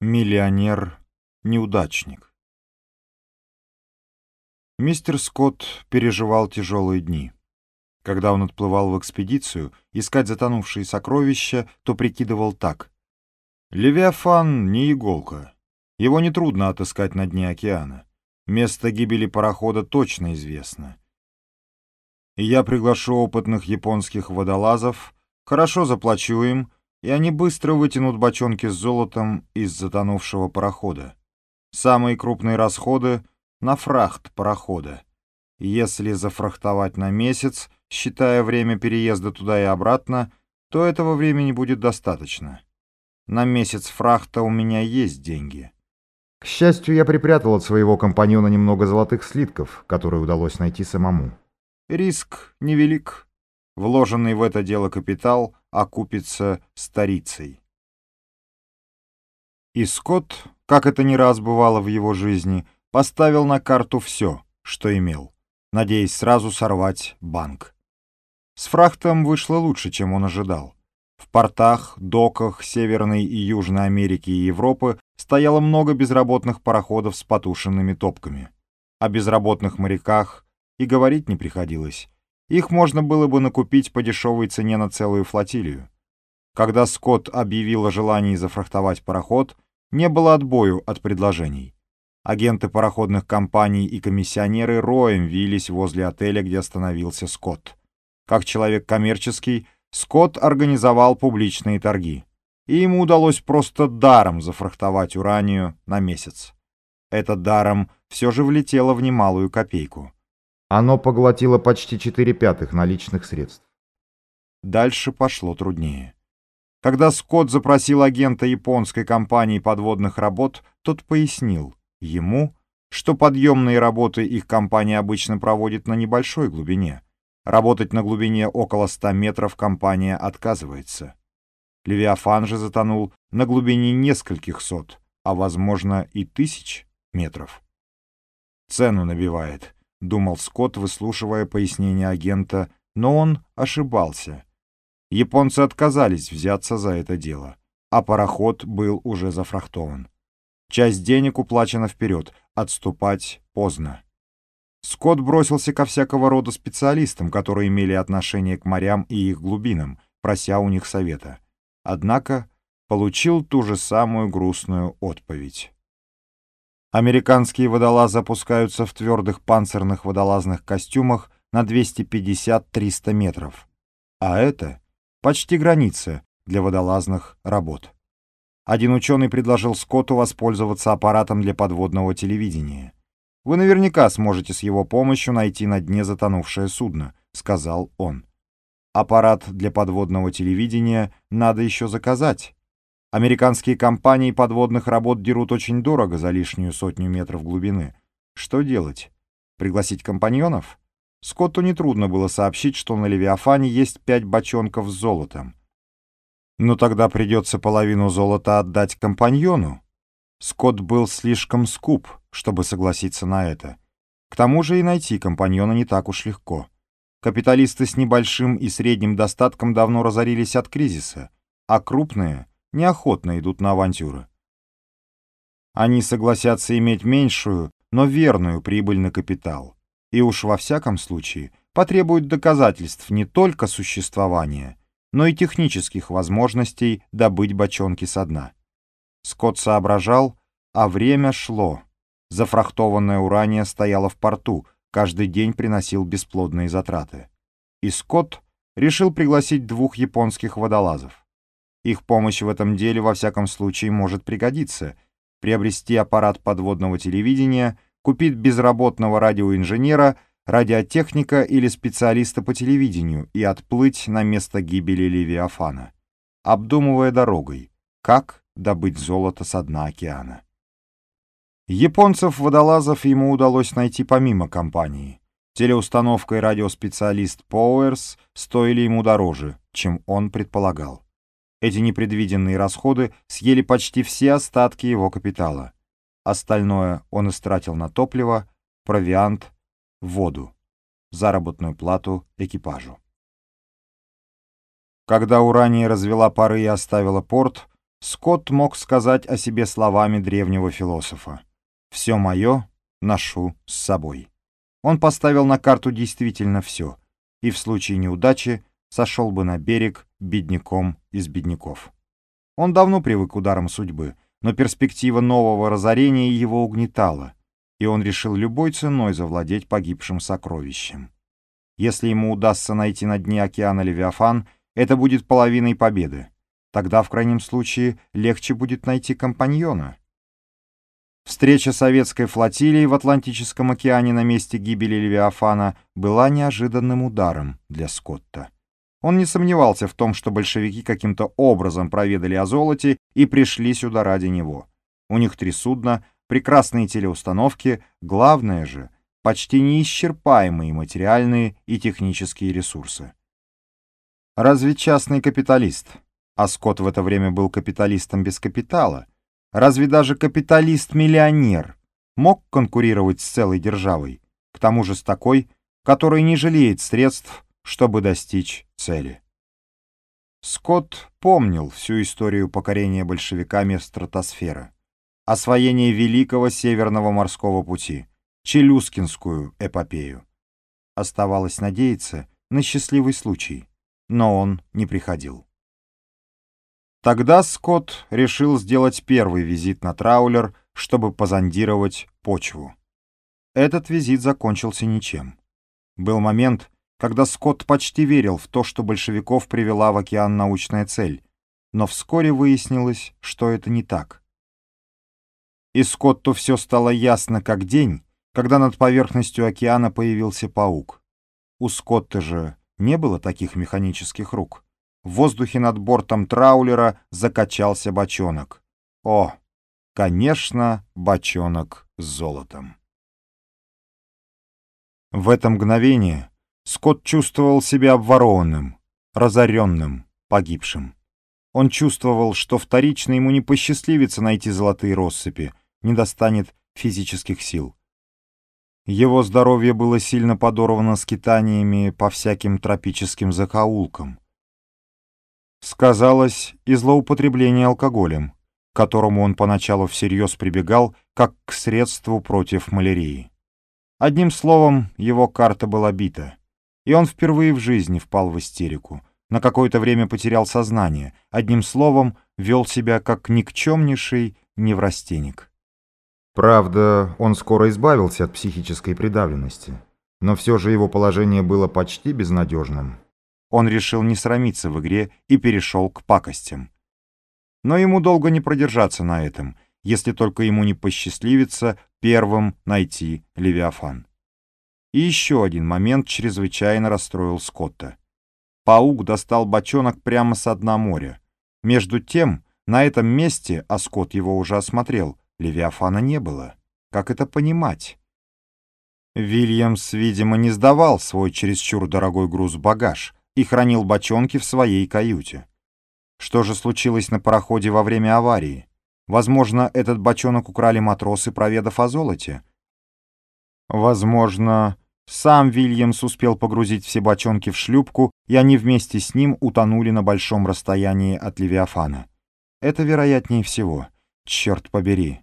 Миллионер-неудачник. Мистер Скотт переживал тяжелые дни. Когда он отплывал в экспедицию искать затонувшие сокровища, то прикидывал так. «Левиафан не иголка. Его нетрудно отыскать на дне океана. Место гибели парохода точно известно. И я приглашу опытных японских водолазов, хорошо заплачу им, и они быстро вытянут бочонки с золотом из затонувшего парохода. Самые крупные расходы — на фрахт парохода. Если зафрахтовать на месяц, считая время переезда туда и обратно, то этого времени будет достаточно. На месяц фрахта у меня есть деньги. К счастью, я припрятал от своего компаньона немного золотых слитков, которые удалось найти самому. Риск невелик. Вложенный в это дело капитал окупится старицей. И Скотт, как это не раз бывало в его жизни, поставил на карту все, что имел, надеясь сразу сорвать банк. С фрахтом вышло лучше, чем он ожидал. В портах, доках Северной и Южной Америки и Европы стояло много безработных пароходов с потушенными топками. О безработных моряках и говорить не приходилось. Их можно было бы накупить по дешевой цене на целую флотилию. Когда Скотт объявил о желании зафрахтовать пароход, не было отбою от предложений. Агенты пароходных компаний и комиссионеры роем вились возле отеля, где остановился Скотт. Как человек коммерческий, Скотт организовал публичные торги, и ему удалось просто даром зафрахтовать уранию на месяц. Это даром все же влетело в немалую копейку. Оно поглотило почти четыре пятых наличных средств. Дальше пошло труднее. Когда Скотт запросил агента японской компании подводных работ, тот пояснил ему, что подъемные работы их компания обычно проводит на небольшой глубине. Работать на глубине около 100 метров компания отказывается. Левиафан же затонул на глубине нескольких сот, а, возможно, и тысяч метров. Цену набивает —— думал Скотт, выслушивая пояснение агента, но он ошибался. Японцы отказались взяться за это дело, а пароход был уже зафрахтован. Часть денег уплачена вперед, отступать поздно. Скотт бросился ко всякого рода специалистам, которые имели отношение к морям и их глубинам, прося у них совета. Однако получил ту же самую грустную отповедь. Американские водолазы опускаются в твердых панцирных водолазных костюмах на 250-300 метров. А это почти граница для водолазных работ. Один ученый предложил Скотту воспользоваться аппаратом для подводного телевидения. «Вы наверняка сможете с его помощью найти на дне затонувшее судно», — сказал он. «Аппарат для подводного телевидения надо еще заказать». Американские компании подводных работ дерут очень дорого за лишнюю сотню метров глубины. Что делать? Пригласить компаньонов? Скотту нетрудно было сообщить, что на Левиафане есть пять бочонков с золотом. Но тогда придется половину золота отдать компаньону. Скотт был слишком скуп, чтобы согласиться на это. К тому же и найти компаньона не так уж легко. Капиталисты с небольшим и средним достатком давно разорились от кризиса, а крупные — неохотно идут на авантюры. Они согласятся иметь меньшую, но верную прибыль на капитал. И уж во всяком случае потребуют доказательств не только существования, но и технических возможностей добыть бочонки со дна. Скотт соображал, а время шло. Зафрахтованное урания стояло в порту, каждый день приносил бесплодные затраты. И Скотт решил пригласить двух японских водолазов. Их помощь в этом деле во всяком случае может пригодиться. Приобрести аппарат подводного телевидения, купить безработного радиоинженера, радиотехника или специалиста по телевидению и отплыть на место гибели Левиафана, обдумывая дорогой, как добыть золото со дна океана. Японцев-водолазов ему удалось найти помимо компании. Телеустановка и радиоспециалист Powers стоили ему дороже, чем он предполагал. Эти непредвиденные расходы съели почти все остатки его капитала. Остальное он истратил на топливо, провиант, воду, заработную плату экипажу. Когда Урания развела пары и оставила порт, Скотт мог сказать о себе словами древнего философа. «Все мое ношу с собой». Он поставил на карту действительно все, и в случае неудачи сошел бы на берег бедняком из бедняков. Он давно привык к ударам судьбы, но перспектива нового разорения его угнетала, и он решил любой ценой завладеть погибшим сокровищем. Если ему удастся найти на дне океана Левиафан, это будет половиной победы. Тогда, в крайнем случае, легче будет найти компаньона. Встреча советской флотилии в Атлантическом океане на месте гибели Левиафана была неожиданным ударом для Скотта. Он не сомневался в том, что большевики каким-то образом проведали о золоте и пришли сюда ради него. У них три судна, прекрасные телеустановки, главное же — почти неисчерпаемые материальные и технические ресурсы. Разве частный капиталист, а Скотт в это время был капиталистом без капитала, разве даже капиталист-миллионер мог конкурировать с целой державой, к тому же с такой, которая не жалеет средств, чтобы достичь цели? Скотт помнил всю историю покорения большевиками стратосферы, освоение Великого Северного морского пути, Челюскинскую эпопею. Оставалось надеяться на счастливый случай, но он не приходил. Тогда Скотт решил сделать первый визит на траулер, чтобы позондировать почву. Этот визит закончился ничем. Был момент, когда Скотт почти верил в то, что большевиков привела в океан научная цель, но вскоре выяснилось, что это не так. И Скотту все стало ясно как день, когда над поверхностью океана появился паук. У Скотта же не было таких механических рук. В воздухе над бортом траулера закачался бочонок. О, конечно, бочонок с золотом. В это мгновение Скотт чувствовал себя обворованным, разоренным, погибшим. Он чувствовал, что вторично ему не посчастливится найти золотые россыпи, не достанет физических сил. Его здоровье было сильно подорвано скитаниями по всяким тропическим закоулкам. Сказалось и злоупотребление алкоголем, к которому он поначалу всерьез прибегал как к средству против малярии. Одним словом, его карта была бита, и он впервые в жизни впал в истерику, на какое-то время потерял сознание, одним словом, вел себя как никчемнейший неврастенник. Правда, он скоро избавился от психической придавленности, но все же его положение было почти безнадежным он решил не срамиться в игре и перешел к пакостям. Но ему долго не продержаться на этом, если только ему не посчастливится первым найти Левиафан. И еще один момент чрезвычайно расстроил Скотта. Паук достал бочонок прямо с дна моря. Между тем, на этом месте, а Скотт его уже осмотрел, Левиафана не было. Как это понимать? Вильямс, видимо, не сдавал свой чересчур дорогой груз-багаж, и хранил бочонки в своей каюте. Что же случилось на пароходе во время аварии? Возможно, этот бочонок украли матросы, проведав о золоте. Возможно, сам Вильямс успел погрузить все бочонки в шлюпку, и они вместе с ним утонули на большом расстоянии от Левиафана. Это вероятнее всего. Черт побери.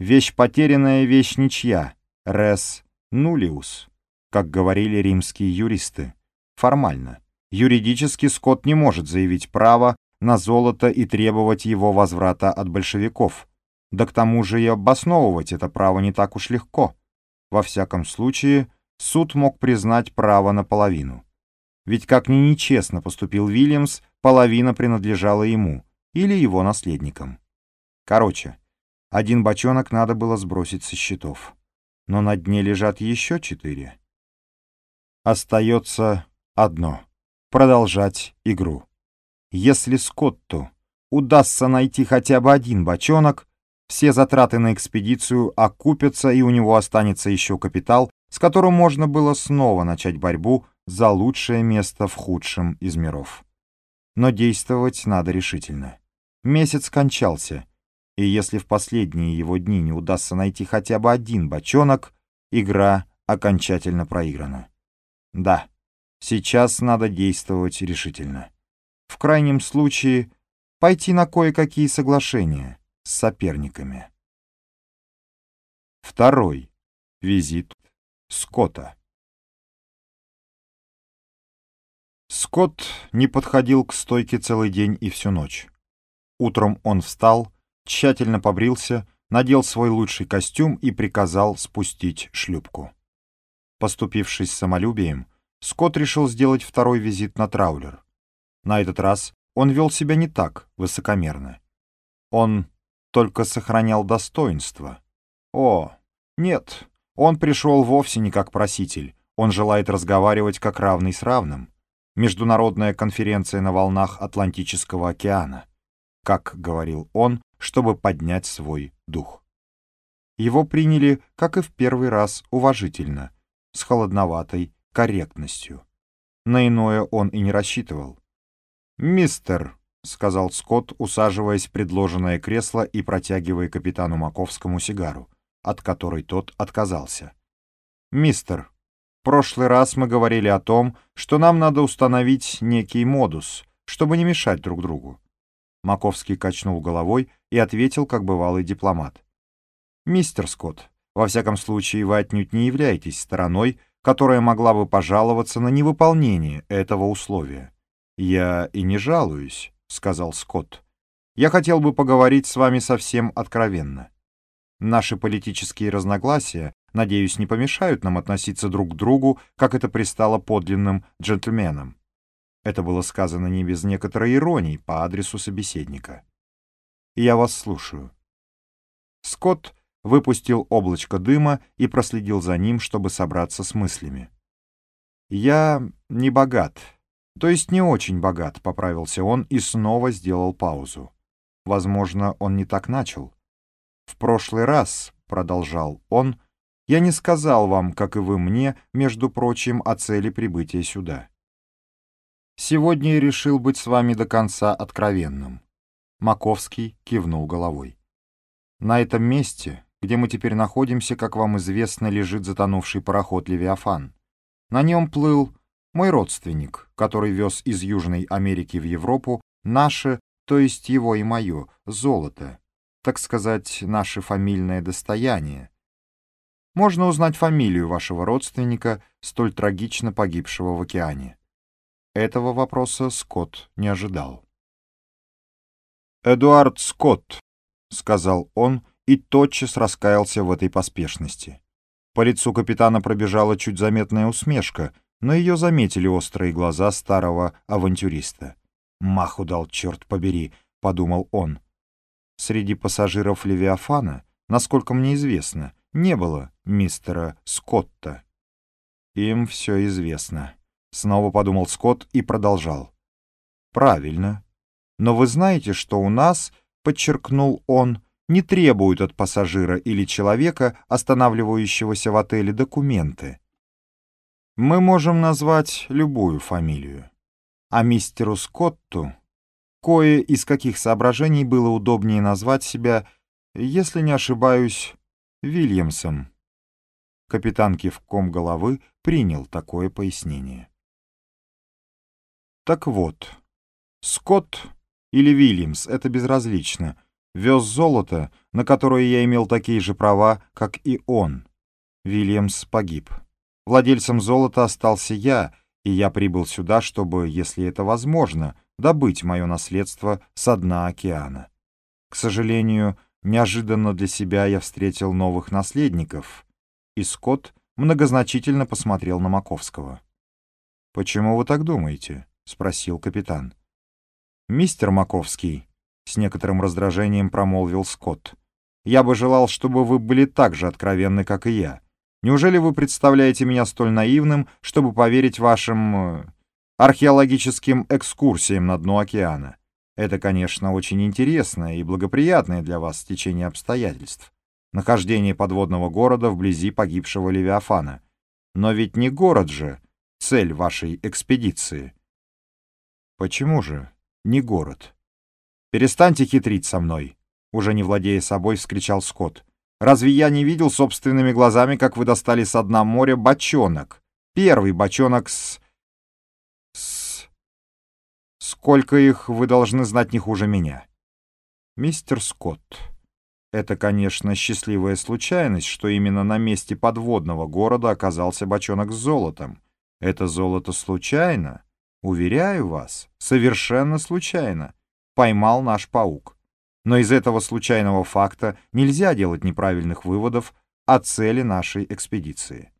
Вещь потерянная, вещь ничья. Рес нулиус, как говорили римские юристы. Формально. Юридически Скотт не может заявить право на золото и требовать его возврата от большевиков. Да к тому же и обосновывать это право не так уж легко. Во всяком случае, суд мог признать право наполовину. Ведь как ни нечестно поступил Вильямс, половина принадлежала ему или его наследникам. Короче, один бочонок надо было сбросить со счетов. Но на дне лежат еще четыре. Остается одно — продолжать игру. Если Скотту удастся найти хотя бы один бочонок, все затраты на экспедицию окупятся, и у него останется еще капитал, с которым можно было снова начать борьбу за лучшее место в худшем из миров. Но действовать надо решительно. Месяц кончался, и если в последние его дни не удастся найти хотя бы один бочонок, игра окончательно проиграна. Да, Сейчас надо действовать решительно. В крайнем случае пойти на кое-какие соглашения с соперниками. Второй визит Скотта. Скотт не подходил к стойке целый день и всю ночь. Утром он встал, тщательно побрился, надел свой лучший костюм и приказал спустить шлюпку. Поступившись самолюбием, Скотт решил сделать второй визит на траулер. На этот раз он вел себя не так высокомерно. Он только сохранял достоинство. О, нет, он пришел вовсе не как проситель, он желает разговаривать как равный с равным. Международная конференция на волнах Атлантического океана, как говорил он, чтобы поднять свой дух. Его приняли, как и в первый раз, уважительно, с холодноватой корректностью. На иное он и не рассчитывал. «Мистер», — сказал Скотт, усаживаясь в предложенное кресло и протягивая капитану Маковскому сигару, от которой тот отказался. «Мистер, в прошлый раз мы говорили о том, что нам надо установить некий модус, чтобы не мешать друг другу. Маковский качнул головой и ответил, как бывалый дипломат. «Мистер Скотт, во всяком случае вы отнюдь не являетесь стороной, которая могла бы пожаловаться на невыполнение этого условия. «Я и не жалуюсь», — сказал Скотт. «Я хотел бы поговорить с вами совсем откровенно. Наши политические разногласия, надеюсь, не помешают нам относиться друг к другу, как это пристало подлинным джентльменам. Это было сказано не без некоторой иронии по адресу собеседника. «Я вас слушаю». Скотт выпустил облачко дыма и проследил за ним, чтобы собраться с мыслями. «Я не богат, то есть не очень богат», — поправился он и снова сделал паузу. Возможно, он не так начал. «В прошлый раз», — продолжал он, — «я не сказал вам, как и вы мне, между прочим, о цели прибытия сюда. Сегодня я решил быть с вами до конца откровенным. Маковский кивнул головой. На этом месте, где мы теперь находимся, как вам известно, лежит затонувший пароход «Левиафан». На нем плыл мой родственник, который вез из Южной Америки в Европу наше, то есть его и мое, золото, так сказать, наше фамильное достояние. Можно узнать фамилию вашего родственника, столь трагично погибшего в океане. Этого вопроса Скотт не ожидал. «Эдуард Скотт», — сказал он и тотчас раскаялся в этой поспешности. По лицу капитана пробежала чуть заметная усмешка, но ее заметили острые глаза старого авантюриста. «Маху дал, черт побери», — подумал он. Среди пассажиров Левиафана, насколько мне известно, не было мистера Скотта. Им все известно. Снова подумал Скотт и продолжал. Правильно. Но вы знаете, что у нас, подчеркнул он, не требуют от пассажира или человека, останавливающегося в отеле, документы. Мы можем назвать любую фамилию. А мистеру Скотту кое из каких соображений было удобнее назвать себя, если не ошибаюсь, Вильямсом. Капитан кивком головы принял такое пояснение. Так вот, Скотт или Вильямс, это безразлично, вез золото, на которое я имел такие же права, как и он. Вильямс погиб. Владельцем золота остался я, и я прибыл сюда, чтобы, если это возможно, добыть мое наследство со дна океана. К сожалению, неожиданно для себя я встретил новых наследников, и Скотт многозначительно посмотрел на Маковского. «Почему вы так думаете?» — спросил капитан. «Мистер Маковский», — с некоторым раздражением промолвил Скотт, «я бы желал, чтобы вы были так же откровенны, как и я. Неужели вы представляете меня столь наивным, чтобы поверить вашим... Археологическим экскурсиям на дно океана? Это, конечно, очень интересное и благоприятное для вас стечение обстоятельств. Нахождение подводного города вблизи погибшего Левиафана. Но ведь не город же цель вашей экспедиции. «Почему же? Не город». «Перестаньте хитрить со мной!» Уже не владея собой, вскричал Скотт. «Разве я не видел собственными глазами, как вы достали с дна моря бочонок? Первый бочонок с... Сколько их, вы должны знать не хуже меня. Мистер Скотт, это, конечно, счастливая случайность, что именно на месте подводного города оказался бочонок с золотом. Это золото случайно, уверяю вас, совершенно случайно, поймал наш паук. Но из этого случайного факта нельзя делать неправильных выводов о цели нашей экспедиции.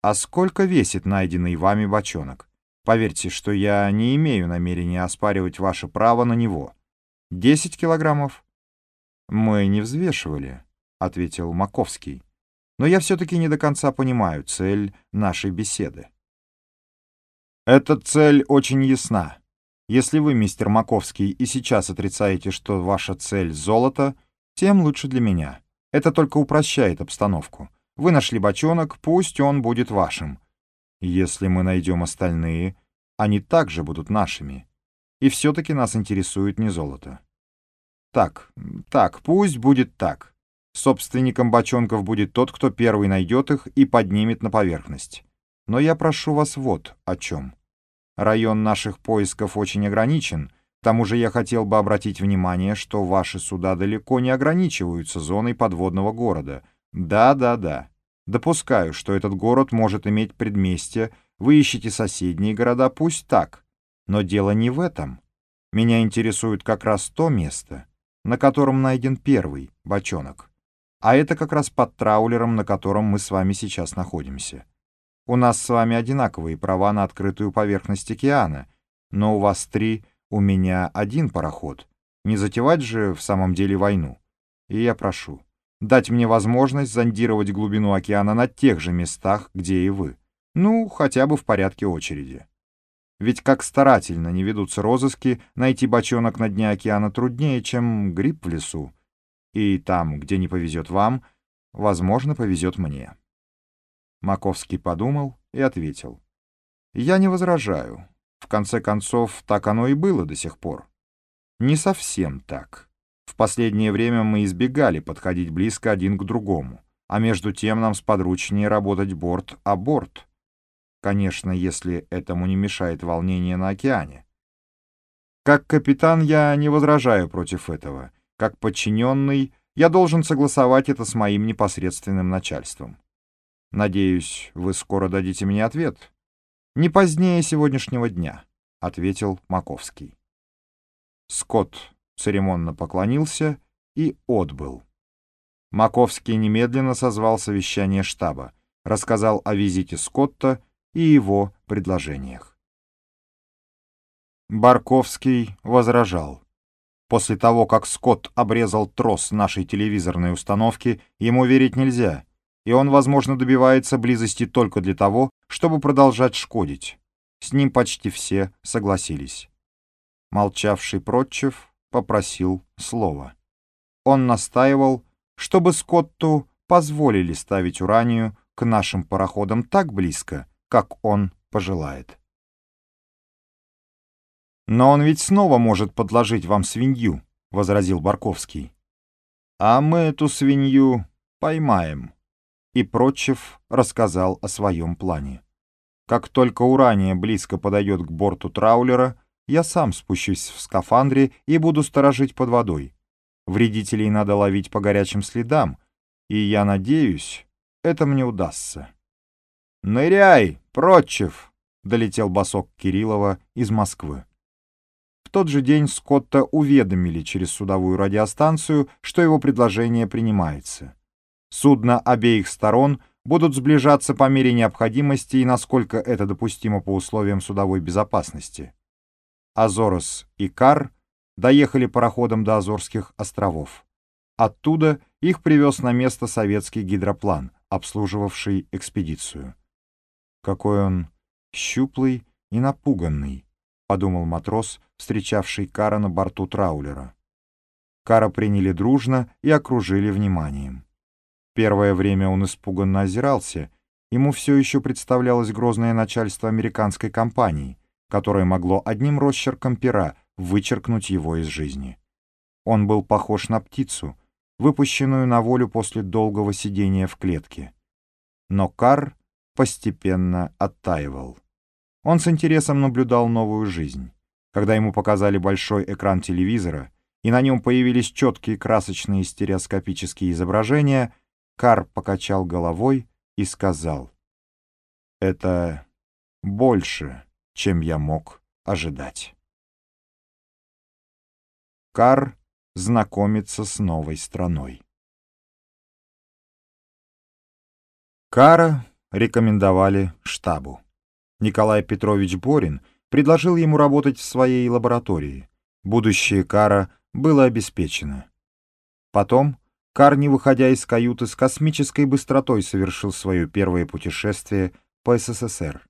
А сколько весит найденный вами бочонок? Поверьте, что я не имею намерения оспаривать ваше право на него. Десять килограммов? Мы не взвешивали, — ответил Маковский. Но я все-таки не до конца понимаю цель нашей беседы. Эта цель очень ясна. Если вы, мистер Маковский, и сейчас отрицаете, что ваша цель — золото, тем лучше для меня. Это только упрощает обстановку. Вы нашли бочонок, пусть он будет вашим. Если мы найдем остальные, они также будут нашими. И все-таки нас интересует не золото. Так, так, пусть будет так. Собственником бочонков будет тот, кто первый найдет их и поднимет на поверхность. Но я прошу вас вот о чем. Район наших поисков очень ограничен, к тому же я хотел бы обратить внимание, что ваши суда далеко не ограничиваются зоной подводного города. Да-да-да. Допускаю, что этот город может иметь предместье, вы ищете соседние города, пусть так. Но дело не в этом. Меня интересует как раз то место, на котором найден первый бочонок. А это как раз под траулером, на котором мы с вами сейчас находимся. У нас с вами одинаковые права на открытую поверхность океана, но у вас три у меня один пароход. Не затевать же в самом деле войну. И я прошу, дать мне возможность зондировать глубину океана на тех же местах, где и вы. Ну, хотя бы в порядке очереди. Ведь как старательно не ведутся розыски, найти бочонок на дне океана труднее, чем гриб в лесу. И там, где не повезет вам, возможно, повезет мне. Маковский подумал и ответил. «Я не возражаю. В конце концов, так оно и было до сих пор. Не совсем так. В последнее время мы избегали подходить близко один к другому, а между тем нам сподручнее работать борт о борт. Конечно, если этому не мешает волнение на океане. Как капитан я не возражаю против этого. Как подчиненный я должен согласовать это с моим непосредственным начальством. Надеюсь, вы скоро дадите мне ответ. «Не позднее сегодняшнего дня», — ответил Маковский. Скотт церемонно поклонился и отбыл. Маковский немедленно созвал совещание штаба, рассказал о визите Скотта и его предложениях. Барковский возражал. После того, как Скотт обрезал трос нашей телевизорной установки, ему верить нельзя — и он, возможно, добивается близости только для того, чтобы продолжать шкодить. С ним почти все согласились. Молчавший Протчев попросил слова. Он настаивал, чтобы Скотту позволили ставить уранию к нашим пароходам так близко, как он пожелает. «Но он ведь снова может подложить вам свинью», — возразил Барковский. «А мы эту свинью поймаем», и Прочев рассказал о своем плане. Как только урания близко подойдет к борту траулера, я сам спущусь в скафандре и буду сторожить под водой. Вредителей надо ловить по горячим следам, и я надеюсь, это мне удастся. «Ныряй, Прочев!» — долетел босок Кириллова из Москвы. В тот же день Скотта уведомили через судовую радиостанцию, что его предложение принимается. Судна обеих сторон будут сближаться по мере необходимости и насколько это допустимо по условиям судовой безопасности. Азорос и Кар доехали пароходом до Азорских островов. Оттуда их привез на место советский гидроплан, обслуживавший экспедицию. «Какой он щуплый и напуганный», — подумал матрос, встречавший Кара на борту траулера. Кара приняли дружно и окружили вниманием. Первое время он испуганно озирался. Ему все еще представлялось грозное начальство американской компании, которое могло одним росчерком пера вычеркнуть его из жизни. Он был похож на птицу, выпущенную на волю после долгого сидения в клетке. Но Кар постепенно оттаивал. Он с интересом наблюдал новую жизнь. Когда ему показали большой экран телевизора, и на нем появились четкие красочные стереоскопические изображения, Кар покачал головой и сказал, «Это больше, чем я мог ожидать». Кар знакомится с новой страной. Кара рекомендовали штабу. Николай Петрович Борин предложил ему работать в своей лаборатории. Будущее Кара было обеспечено. Потом Кар, не выходя из каюты, с космической быстротой совершил свое первое путешествие по СССР.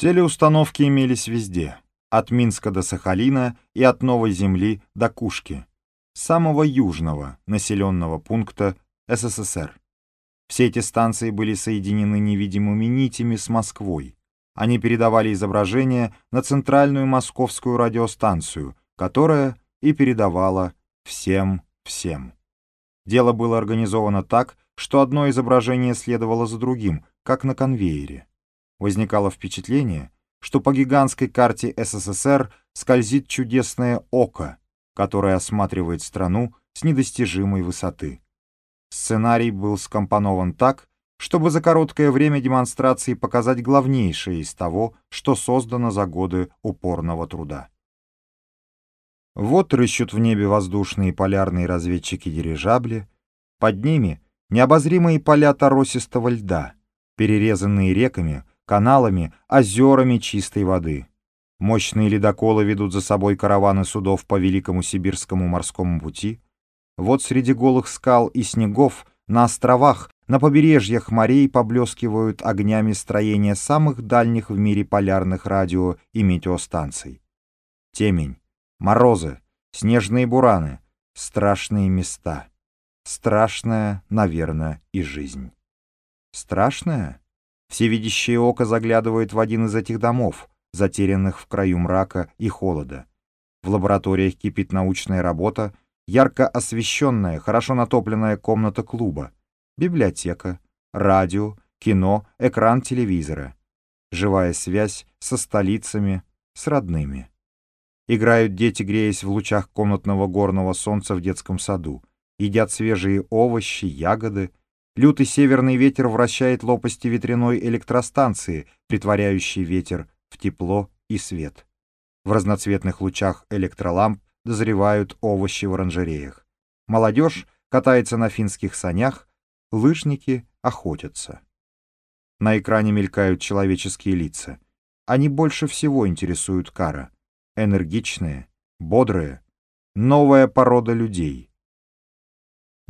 Телеустановки имелись везде, от Минска до Сахалина и от Новой Земли до Кушки, самого южного населенного пункта СССР. Все эти станции были соединены невидимыми нитями с Москвой. Они передавали изображение на центральную московскую радиостанцию, которая и передавала всем-всем. Дело было организовано так, что одно изображение следовало за другим, как на конвейере. Возникало впечатление, что по гигантской карте СССР скользит чудесное око, которое осматривает страну с недостижимой высоты. Сценарий был скомпонован так, чтобы за короткое время демонстрации показать главнейшее из того, что создано за годы упорного труда. Вот рыщут в небе воздушные полярные разведчики-дирижабли, под ними необозримые поля торосистого льда, перерезанные реками, каналами, озерами чистой воды. Мощные ледоколы ведут за собой караваны судов по Великому Сибирскому морскому пути. Вот среди голых скал и снегов на островах, на побережьях морей поблескивают огнями строения самых дальних в мире полярных радио и метеостанций. Темень, морозы, снежные бураны, страшные места. Страшная, наверное, и жизнь. Страшная? Всевидящее око заглядывает в один из этих домов, затерянных в краю мрака и холода. В лабораториях кипит научная работа, ярко освещенная, хорошо натопленная комната клуба, библиотека, радио, кино, экран телевизора. Живая связь со столицами, с родными. Играют дети, греясь в лучах комнатного горного солнца в детском саду. Едят свежие овощи, ягоды. Лютый северный ветер вращает лопасти ветряной электростанции, притворяющей ветер в тепло и свет. В разноцветных лучах электроламп дозревают овощи в оранжереях. Молодежь катается на финских санях, лыжники охотятся. На экране мелькают человеческие лица. Они больше всего интересуют Кара. Энергичные, бодрые, новая порода людей.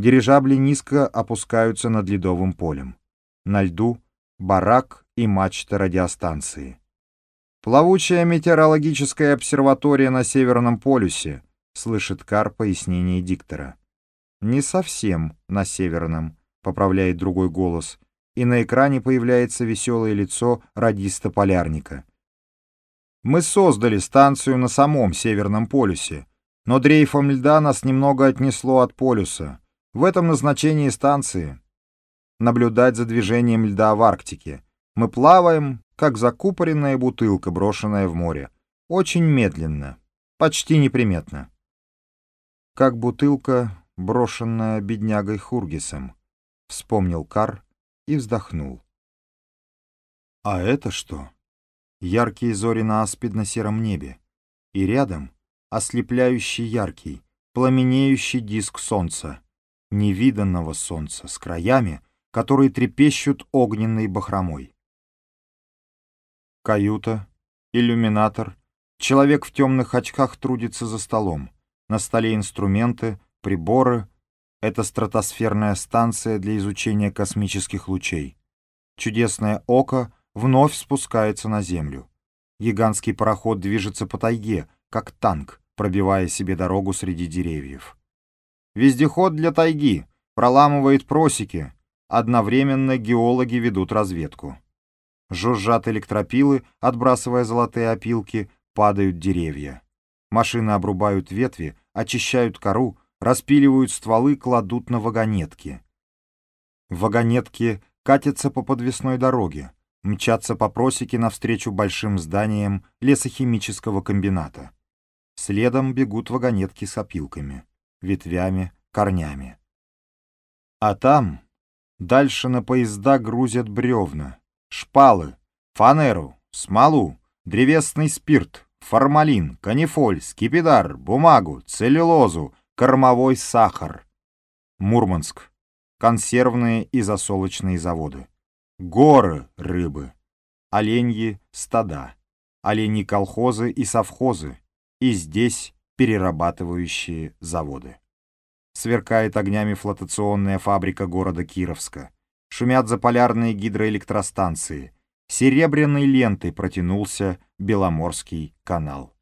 Дирижабли низко опускаются над ледовым полем. На льду — барак и мачта радиостанции. «Плавучая метеорологическая обсерватория на Северном полюсе», — слышит Кар пояснение диктора. «Не совсем на Северном», — поправляет другой голос, и на экране появляется веселое лицо радиста-полярника. «Мы создали станцию на самом Северном полюсе, но дрейфом льда нас немного отнесло от полюса. В этом назначении станции — наблюдать за движением льда в Арктике. Мы плаваем, как закупоренная бутылка, брошенная в море. Очень медленно, почти неприметно. Как бутылка, брошенная беднягой Хургисом, вспомнил Кар и вздохнул. А это что? Яркие зори на аспидно-сером небе. И рядом ослепляющий яркий, пламенеющий диск солнца, невиданного солнца с краями, которые трепещут огненной бахромой. Каюта, иллюминатор. Человек в темных очках трудится за столом. На столе инструменты, приборы. Это стратосферная станция для изучения космических лучей. Чудесное око вновь спускается на Землю. Гигантский пароход движется по тайге, как танк, пробивая себе дорогу среди деревьев. Вездеход для тайги, проламывает просеки. Одновременно геологи ведут разведку. Жужжат электропилы, отбрасывая золотые опилки, падают деревья. Машины обрубают ветви, очищают кору, распиливают стволы, кладут на вагонетки. Вагонетки катятся по подвесной дороге. мчатся по просеке навстречу большим зданиям лесохимического комбината. Следом бегут вагонетки с опилками, ветвями, корнями. А там, дальше на поезда грузят бревна, шпалы, фанеру, смолу, древесный спирт, формалин, канифоль, скипидар, бумагу, целлюлозу, кормовой сахар. Мурманск. Консервные и засолочные заводы. Горы рыбы. Оленьи стада. Оленьи колхозы и совхозы. И здесь перерабатывающие заводы. Сверкает огнями флотационная фабрика города Кировска. Шумят заполярные гидроэлектростанции. Серебряной лентой протянулся Беломорский канал.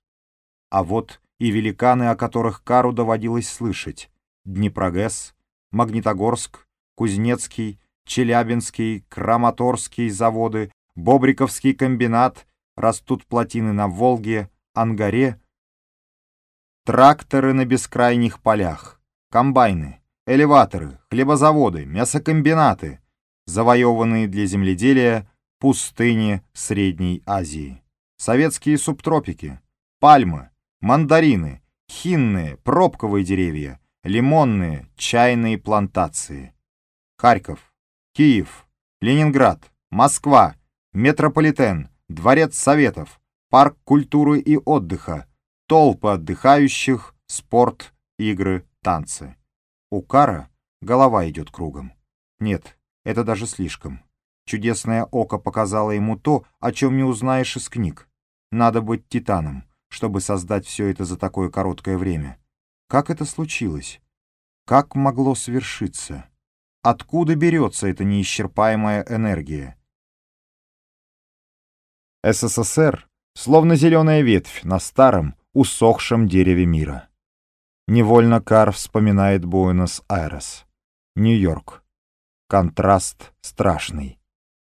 А вот и великаны, о которых Кару доводилось слышать. Днепрогэс, Магнитогорск, Кузнецкий, Челябинский, Краматорский заводы, Бобриковский комбинат, растут плотины на Волге, Ангаре, тракторы на бескрайних полях, комбайны, элеваторы, хлебозаводы, мясокомбинаты, завоеванные для земледелия пустыни Средней Азии, советские субтропики, пальмы, мандарины, хинные, пробковые деревья, лимонные, чайные плантации. Харьков, Киев, Ленинград, Москва, метрополитен, дворец советов, парк культуры и отдыха, толпы отдыхающих, спорт, игры, танцы. У Кара голова идет кругом. Нет, это даже слишком. Чудесное око показало ему то, о чем не узнаешь из книг. Надо быть титаном чтобы создать все это за такое короткое время. Как это случилось? Как могло свершиться? Откуда берется эта неисчерпаемая энергия? СССР словно зеленая ветвь на старом, усохшем дереве мира. Невольно Кар вспоминает Буэнос-Айрес. Нью-Йорк. Контраст страшный.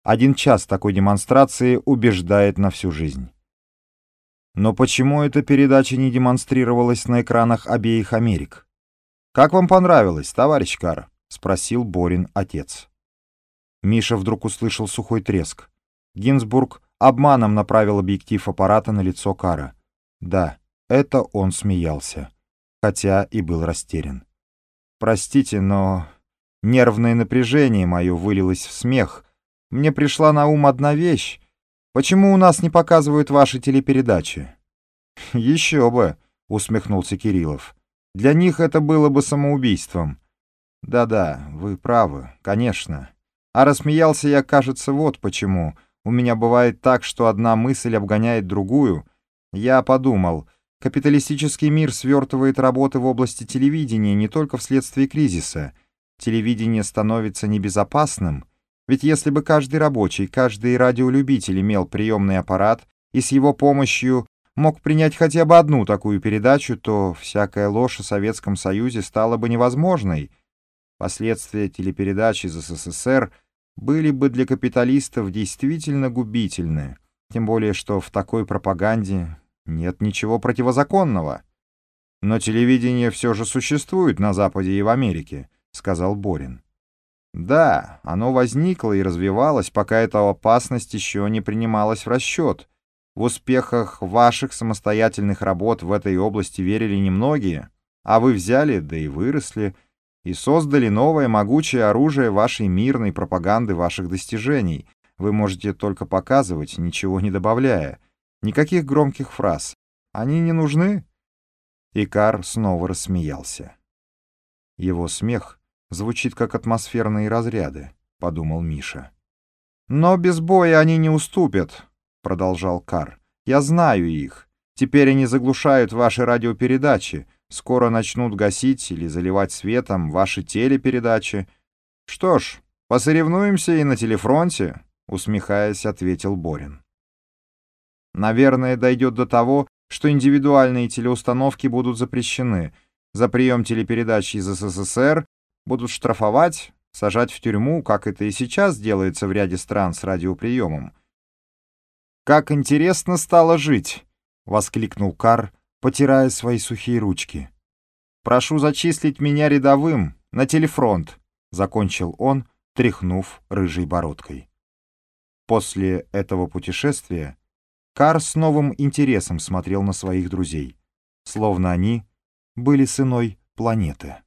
Один час такой демонстрации убеждает на всю жизнь. Но почему эта передача не демонстрировалась на экранах обеих Америк? «Как вам понравилось, товарищ Кар?» — спросил Борин отец. Миша вдруг услышал сухой треск. Гинзбург обманом направил объектив аппарата на лицо Кара. Да, это он смеялся, хотя и был растерян. «Простите, но нервное напряжение мое вылилось в смех. Мне пришла на ум одна вещь. Почему у нас не показывают ваши телепередачи?» «Еще бы», — усмехнулся Кириллов. «Для них это было бы самоубийством». «Да-да, вы правы, конечно. А рассмеялся я, кажется, вот почему. У меня бывает так, что одна мысль обгоняет другую. Я подумал, капиталистический мир свертывает работы в области телевидения не только вследствие кризиса. Телевидение становится небезопасным, ведь если бы каждый рабочий, каждый радиолюбитель имел приемный аппарат и с его помощью мог принять хотя бы одну такую передачу, то всякая ложь о Советском Союзе стала бы невозможной. Последствия телепередач из СССР были бы для капиталистов действительно губительны, тем более что в такой пропаганде нет ничего противозаконного. «Но телевидение все же существует на Западе и в Америке», — сказал Борин. Да, оно возникло и развивалось, пока эта опасность еще не принималась в расчет. В успехах ваших самостоятельных работ в этой области верили немногие, а вы взяли, да и выросли, и создали новое могучее оружие вашей мирной пропаганды ваших достижений. Вы можете только показывать, ничего не добавляя. Никаких громких фраз. Они не нужны?» Икар снова рассмеялся. Его смех Звучит как атмосферные разряды, — подумал Миша. «Но без боя они не уступят», — продолжал Кар. «Я знаю их. Теперь они заглушают ваши радиопередачи, скоро начнут гасить или заливать светом ваши телепередачи. Что ж, посоревнуемся и на телефронте», — усмехаясь, ответил Борин. «Наверное, дойдет до того, что индивидуальные телеустановки будут запрещены. За прием телепередач из СССР Будут штрафовать, сажать в тюрьму, как это и сейчас делается в ряде стран с радиоприемом. «Как интересно стало жить!» — воскликнул Кар, потирая свои сухие ручки. «Прошу зачислить меня рядовым на телефронт», — закончил он, тряхнув рыжей бородкой. После этого путешествия Кар с новым интересом смотрел на своих друзей, словно они были с планеты.